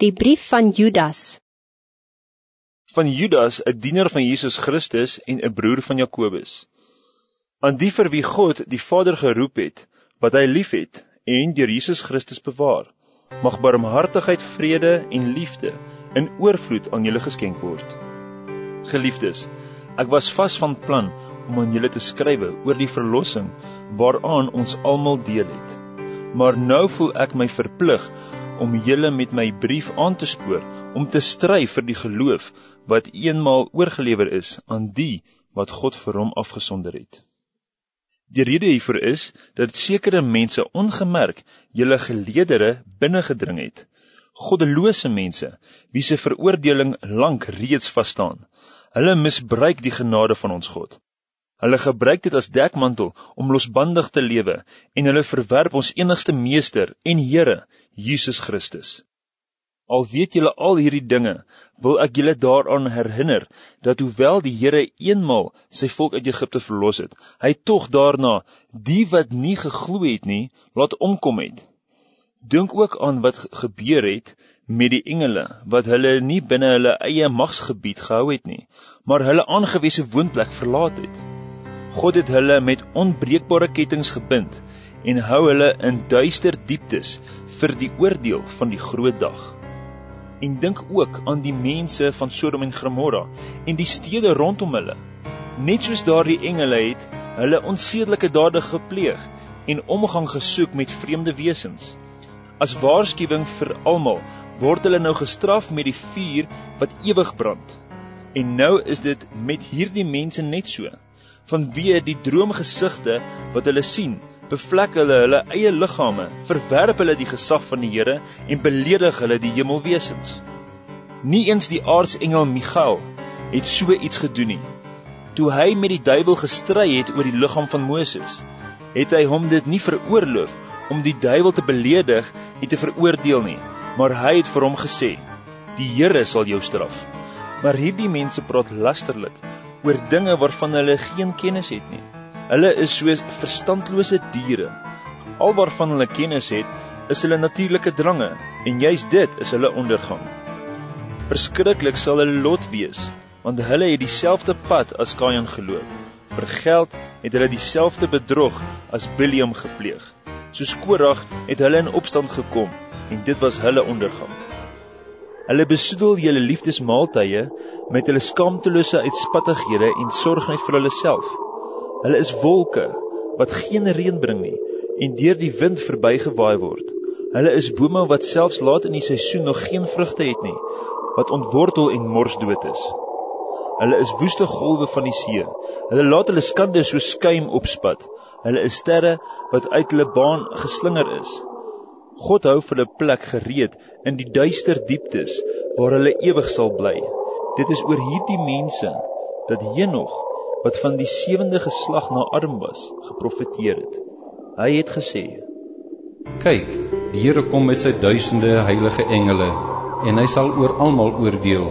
Die brief van Judas. Van Judas, 'n dienaar van Jesus Christus en 'n broer van Jakobus. Aan die vir wie God die Vader geroep het, wat hy liefhet en deur Jesus Christus bewaar, mag barmhartigheid, vrede en liefde in oorvloed aan julle geskenk word. Geliefdes, ek was vas van plan om aan julle te skrywe oor die verlossing waaraan ons almal deel het. Maar nou voel ek my verplig om julle met my brief aan te spoor om te stry vir die geloof wat eenmaal oorgelewer is aan die wat God vir hom afgesonder het. Die rede hiervoor is dat sekere mense ongemerk julle geleedere binne gedring het. Goddelose mense wie se veroordeling lank reeds vas staan. Hulle misbruik die genade van ons God. Hulle gebruik dit as dekmantel om losbandig te lewe en hulle verwerp ons enigste meester en Here, Jesus Christus. Al weet julle al hierdie dinge, wil ek julle daaraan herinner dat hoewel die Here eenmal sy volk uit Egipte verlos het, hy tog daarna die wat nie geglo het nie, laat omkom het. Dink ook aan wat gebeur het met die engele wat hulle nie binne hulle eie magsgebied gehou het nie, maar hulle aangewese woonplek verlaat het. God het hulle met onbreekbare kettinge gebind en hou hulle in duister dieptes vir die oordeel van die groot dag. En dink ook aan die mense van Sodom en Gomorra en die stede rondom hulle. Net soos daardie engele het hulle onsedelike dade gepleeg en omgang gesoek met vreemde wesens. As waarskuwing vir almal word hulle nou gestraf met die vuur wat ewig brand. En nou is dit met hierdie mense net so vanweë die droomgesigte wat hulle sien, bevlek hulle hulle eie liggame, verwerp hulle die gesag van die Here en beledig hulle die hemelwesens. Nie eens die aartsengel Michael het so iets gedoen nie. Toe hy met die duiwel gestry het oor die liggaam van Moses, het hy hom dit nie veroorloof om die duiwel te beledig en te veroordeel nie, maar hy het vir hom gesê: "Die Here sal jou straf." Maar hierdie mense praat lasterlik oor dinge waarvan hulle geen kennis het nie. Hulle is soos verstandlose diere. Al waarvan hulle kennis het, is hulle natuurlike drange en juis dit is hulle ondergang. Verskriklik sal hulle lot wees, want hulle het dieselfde pad as Kain geloop. Vir geld het hulle dieselfde bedrog as Biliam gepleeg. Soos Korag het hulle in opstand gekom en dit was hulle ondergang. Hulle besoedel julle liefdesmaaltye met hulle skaamtelose uitspattighede en sorg net vir hulle self. Hulle is wolke wat geen reën bring nie en deur die wind verbygewaai word. Hulle is bome wat selfs laat in die seisoen nog geen vrugte het nie, wat ontwortel en morsdood is. Hulle is woeste golwe van die see. Hulle laat hulle skande so skuim opspat. Hulle is sterre wat uit hulle baan geslinger is. God hou vir 'n plek gereed in die duister dieptes waar hulle ewig sal bly. Dit is oor hierdie mense dat Henog wat van die sewende geslag na Adam was, geprofeteer het. Hy het gesê: "Kyk, die Here kom met sy duisende heilige engele en hy sal oor almal oordeel.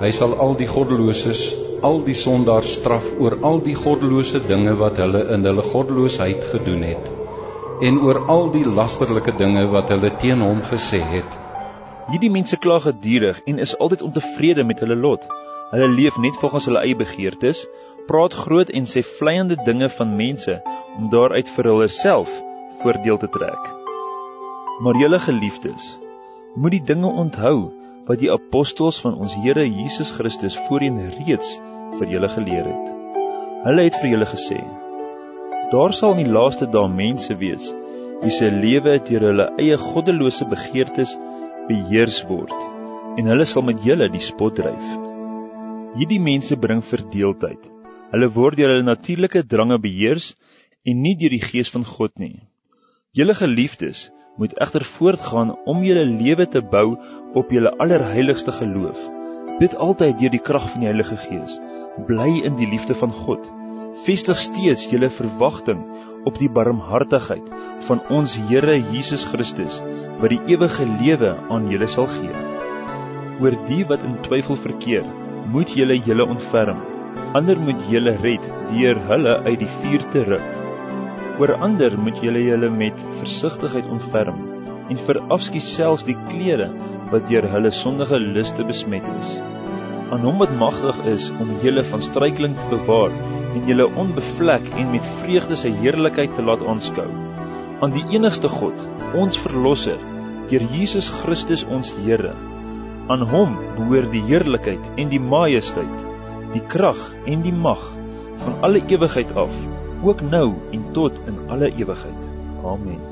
Hy sal al die goddeloses, al die sondaars straf oor al die goddelose dinge wat hulle in hulle goddeloosheid gedoen het." en oor al die lasterlike dinge wat hulle teen hom gesê het. Hierdie mense kla gedurig en is altyd ontevrede met hulle lot. Hulle leef net volgens hulle eie begeertes, praat groot en sê vleiende dinge van mense om daaruit vir hulle self voordeel te trek. Maar julle geliefdes, moet die dinge onthou wat die apostels van ons Here Jesus Christus voorheen reeds vir julle geleer het. Hulle het vir julle gesê: Daar sal in die laaste dae mense wees wie se lewe deur hulle eie goddelose begeertes beheers word en hulle sal met julle die spot dryf. Hierdie mense bring verdeeldheid. Hulle word deur hulle natuurlike drange beheers en nie deur die gees van God nie. Julle geliefdes moet egter voortgaan om julle lewe te bou op julle allerheiligste geloof. Bid altyd deur die krag van die Heilige Gees. Bly in die liefde van God vestig steeds julle verwagting op die barmhartigheid van ons Here Jesus Christus wat die ewige lewe aan julle sal gee. Oor die wat in twyfel verkeer, moet julle julle ontferm. Ander moet julle red deur hulle uit die vuur te ruk. Oor ander moet julle julle met versigtigheid ontferm en verafskiet selfs die klere wat deur hulle sondige liste besmet is. Aan hom wat magtig is om julle van struikeling te bewaar en julle onbevlek en met vreugde sy heerlikheid te laat aanskou. Aan die enigste God, ons verlosser, deur Jesus Christus ons Here. Aan hom behoort die heerlikheid en die majesteit, die krag en die mag van alle ewigheid af, ook nou en tot in alle ewigheid. Amen.